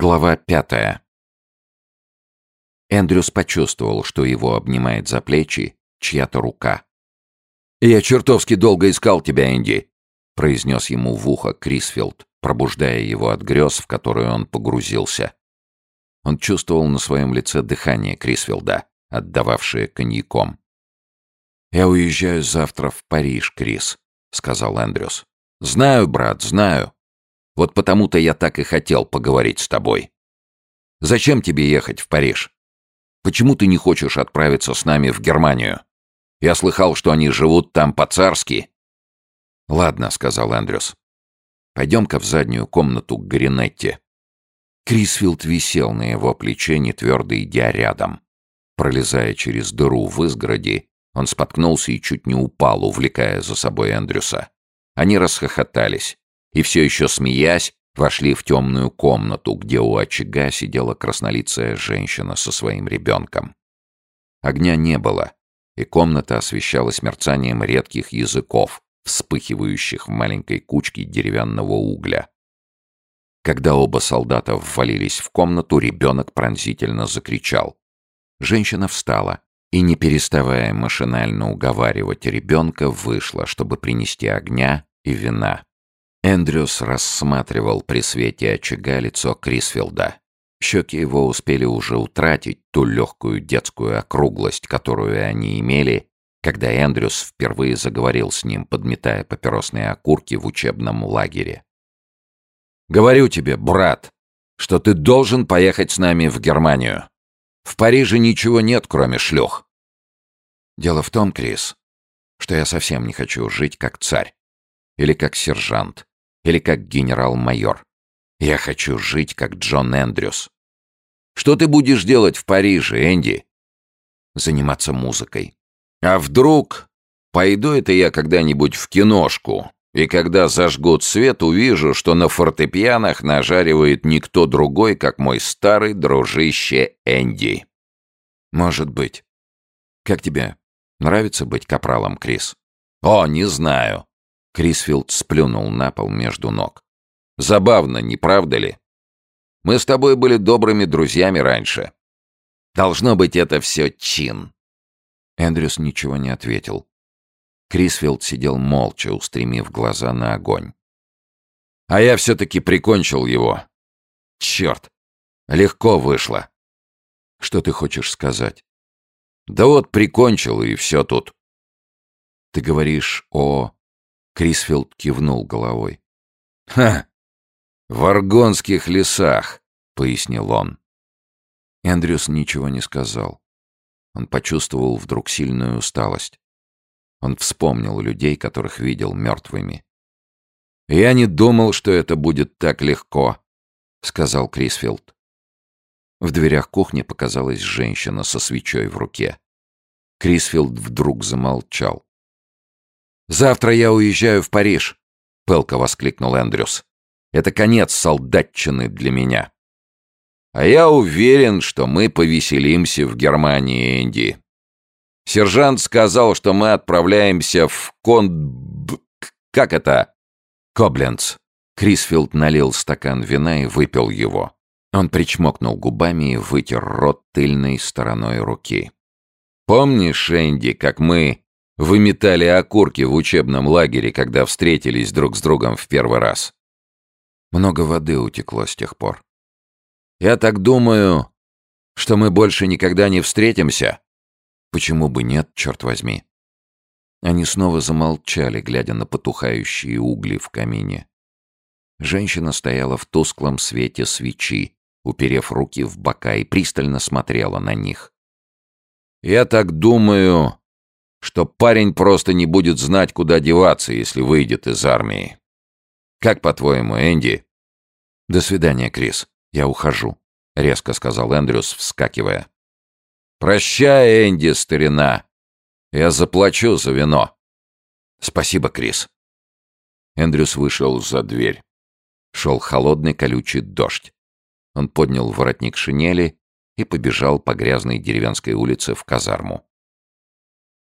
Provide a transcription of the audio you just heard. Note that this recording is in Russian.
Глава пятая. Эндрюс почувствовал, что его обнимает за плечи чья-то рука. «Я чертовски долго искал тебя, Энди», — произнес ему в ухо Крисфилд, пробуждая его от грез, в которые он погрузился. Он чувствовал на своем лице дыхание Крисфилда, отдававшее коньяком. «Я уезжаю завтра в Париж, Крис», — сказал Эндрюс. «Знаю, брат, знаю. Вот потому-то я так и хотел поговорить с тобой. Зачем тебе ехать в Париж? Почему ты не хочешь отправиться с нами в Германию? Я слыхал, что они живут там по-царски. Ладно, сказал Эндрюс. Пойдем-ка в заднюю комнату к Гринетте. Крисфилд висел на его плече, не твердо идя рядом. Пролезая через дыру в изгороди, он споткнулся и чуть не упал, увлекая за собой Эндрюса. Они расхохотались и все еще смеясь, вошли в темную комнату, где у очага сидела краснолицая женщина со своим ребенком. Огня не было, и комната освещалась мерцанием редких языков, вспыхивающих в маленькой кучке деревянного угля. Когда оба солдата ввалились в комнату, ребенок пронзительно закричал. Женщина встала и, не переставая машинально уговаривать ребенка, вышла, чтобы принести огня и вина. Эндрюс рассматривал при свете очага лицо Крисфилда. Щеки его успели уже утратить ту легкую детскую округлость, которую они имели, когда Эндрюс впервые заговорил с ним, подметая папиросные окурки в учебном лагере. «Говорю тебе, брат, что ты должен поехать с нами в Германию. В Париже ничего нет, кроме шлюх». «Дело в том, Крис, что я совсем не хочу жить как царь или как сержант или как генерал-майор. Я хочу жить, как Джон Эндрюс. Что ты будешь делать в Париже, Энди? Заниматься музыкой. А вдруг пойду это я когда-нибудь в киношку, и когда зажгут свет, увижу, что на фортепианах нажаривает никто другой, как мой старый дружище Энди. Может быть. Как тебе? Нравится быть капралом, Крис? О, не знаю. Крисфилд сплюнул на пол между ног. «Забавно, не правда ли? Мы с тобой были добрыми друзьями раньше. Должно быть, это все чин». Эндрюс ничего не ответил. Крисфилд сидел молча, устремив глаза на огонь. «А я все-таки прикончил его. Черт! Легко вышло!» «Что ты хочешь сказать?» «Да вот прикончил, и все тут». «Ты говоришь о...» Крисфилд кивнул головой. «Ха! В аргонских лесах!» — пояснил он. Эндрюс ничего не сказал. Он почувствовал вдруг сильную усталость. Он вспомнил людей, которых видел мертвыми. «Я не думал, что это будет так легко», — сказал Крисфилд. В дверях кухни показалась женщина со свечой в руке. Крисфилд вдруг замолчал. «Завтра я уезжаю в Париж», — пылко воскликнул Эндрюс. «Это конец солдатчины для меня». «А я уверен, что мы повеселимся в Германии, Энди. Сержант сказал, что мы отправляемся в Конд... Как это?» «Кобленц». Крисфилд налил стакан вина и выпил его. Он причмокнул губами и вытер рот тыльной стороной руки. «Помнишь, Энди, как мы выметали окурки в учебном лагере, когда встретились друг с другом в первый раз. Много воды утекло с тех пор. Я так думаю, что мы больше никогда не встретимся. Почему бы нет, черт возьми? Они снова замолчали, глядя на потухающие угли в камине. Женщина стояла в тусклом свете свечи, уперев руки в бока и пристально смотрела на них. «Я так думаю, что парень просто не будет знать, куда деваться, если выйдет из армии. Как по-твоему, Энди? До свидания, Крис. Я ухожу, резко сказал Эндрюс, вскакивая. Прощай, Энди, старина. Я заплачу за вино. Спасибо, Крис. Эндрюс вышел за дверь. Шел холодный колючий дождь. Он поднял воротник шинели и побежал по грязной деревенской улице в казарму.